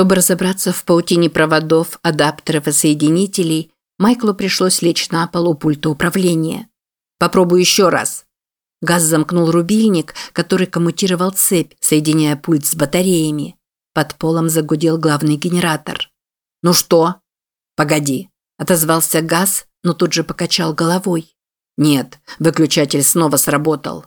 Чтобы разобраться в паутине проводов, адаптеров и соединителей, Майклу пришлось лечь на пол у пульта управления. «Попробуй еще раз». Газ замкнул рубильник, который коммутировал цепь, соединяя пульт с батареями. Под полом загудел главный генератор. «Ну что?» «Погоди», – отозвался Газ, но тут же покачал головой. «Нет, выключатель снова сработал».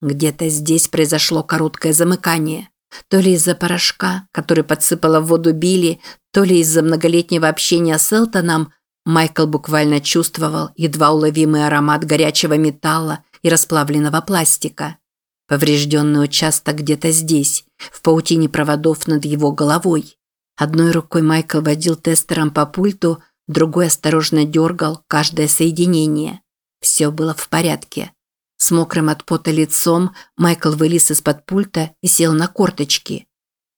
Где-то здесь произошло короткое замыкание. То ли из-за порошка, который подсыпала в воду Билли, то ли из-за многолетнего общения с Элтоном, Майкл буквально чувствовал едва уловимый аромат горячего металла и расплавленного пластика. Поврежденный участок где-то здесь, в паутине проводов над его головой. Одной рукой Майкл водил тестером по пульту, другой осторожно дергал каждое соединение. Все было в порядке. С мокрым от пота лицом Майкл вылез из-под пульта и сел на корточки.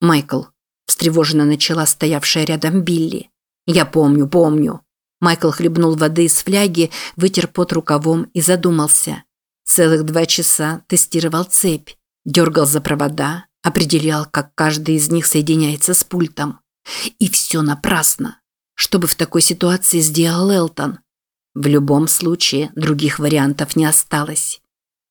«Майкл», – встревоженно начала стоявшая рядом Билли. «Я помню, помню». Майкл хлебнул воды из фляги, вытер пот рукавом и задумался. Целых два часа тестировал цепь, дергал за провода, определял, как каждый из них соединяется с пультом. И все напрасно. Что бы в такой ситуации сделал Элтон? В любом случае, других вариантов не осталось.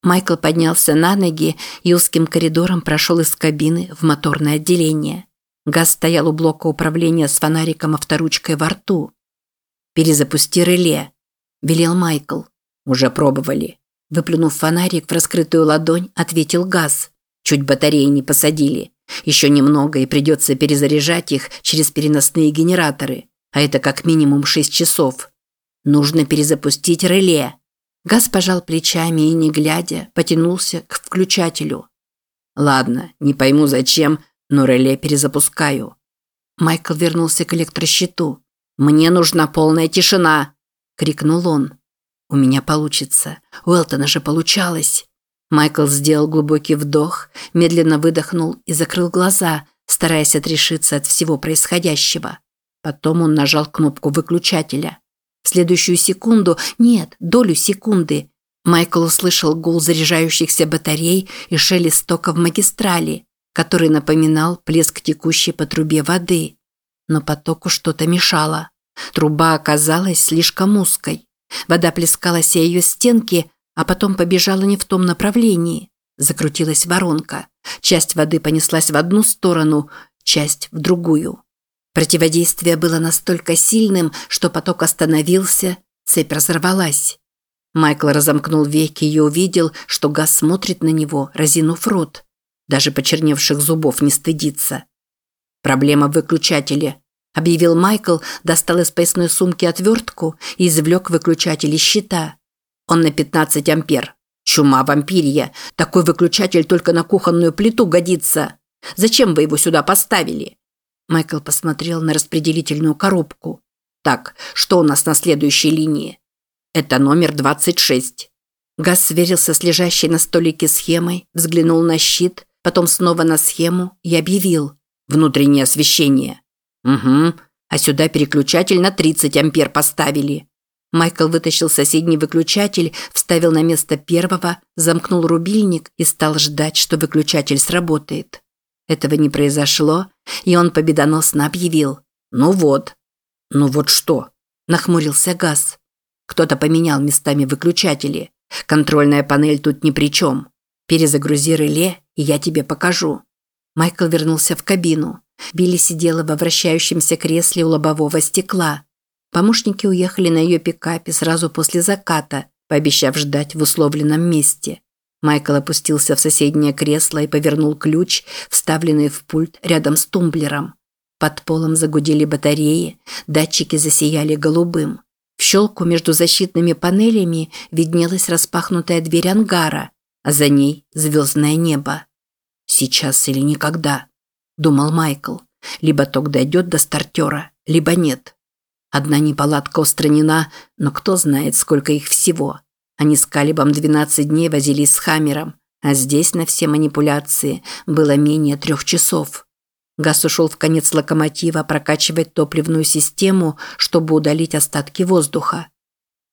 Майкл поднялся на ноги и узким коридором прошел из кабины в моторное отделение. Газ стоял у блока управления с фонариком авторучкой во рту. «Перезапусти реле», – велел Майкл. «Уже пробовали». Выплюнув фонарик в раскрытую ладонь, ответил Газ. «Чуть батареи не посадили. Еще немного, и придется перезаряжать их через переносные генераторы. А это как минимум 6 часов. Нужно перезапустить реле». Газ пожал плечами и, не глядя, потянулся к включателю. «Ладно, не пойму зачем, но реле перезапускаю». Майкл вернулся к электрощиту. «Мне нужна полная тишина!» – крикнул он. «У меня получится. У Элтона же получалось». Майкл сделал глубокий вдох, медленно выдохнул и закрыл глаза, стараясь отрешиться от всего происходящего. Потом он нажал кнопку выключателя. Следующую секунду, нет, долю секунды, Майкл услышал гул заряжающихся батарей и шелест тока в магистрали, который напоминал плеск текущей по трубе воды. Но потоку что-то мешало. Труба оказалась слишком узкой. Вода плескалась о ее стенки, а потом побежала не в том направлении. Закрутилась воронка. Часть воды понеслась в одну сторону, часть в другую. Противодействие было настолько сильным, что поток остановился, цепь разорвалась. Майкл разомкнул веки и увидел, что газ смотрит на него, разинув рот. Даже почерневших зубов не стыдится. «Проблема в выключателе», – объявил Майкл, достал из поясной сумки отвертку и извлек выключатель из щита. «Он на 15 ампер. Чума вампирия. Такой выключатель только на кухонную плиту годится. Зачем вы его сюда поставили?» Майкл посмотрел на распределительную коробку. Так, что у нас на следующей линии? Это номер 26. Газ сверился с лежащей на столике схемой, взглянул на щит, потом снова на схему и объявил. Внутреннее освещение. Угу. А сюда переключатель на 30 ампер поставили. Майкл вытащил соседний выключатель, вставил на место первого, замкнул рубильник и стал ждать, что выключатель сработает. Этого не произошло, и он победоносно объявил. «Ну вот». «Ну вот что?» – нахмурился Газ. «Кто-то поменял местами выключатели. Контрольная панель тут ни при чем. Перезагрузи реле, и я тебе покажу». Майкл вернулся в кабину. Билли сидела во вращающемся кресле у лобового стекла. Помощники уехали на ее пикапе сразу после заката, пообещав ждать в условленном месте. Майкл опустился в соседнее кресло и повернул ключ, вставленный в пульт рядом с тумблером. Под полом загудели батареи, датчики засияли голубым. В щелку между защитными панелями виднелась распахнутая дверь ангара, а за ней звездное небо. «Сейчас или никогда», – думал Майкл. «Либо ток дойдет до стартера, либо нет. Одна неполадка устранена, но кто знает, сколько их всего». Они с Калибом 12 дней возились с Хаммером, а здесь на все манипуляции было менее трех часов. Газ ушел в конец локомотива прокачивать топливную систему, чтобы удалить остатки воздуха.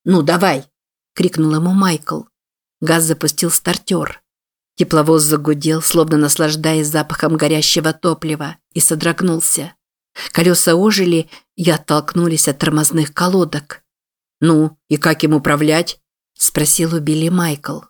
«Ну, давай!» – крикнул ему Майкл. Газ запустил стартер. Тепловоз загудел, словно наслаждаясь запахом горящего топлива, и содрогнулся. Колеса ожили и оттолкнулись от тормозных колодок. «Ну, и как им управлять?» – спросил у Билли Майкл.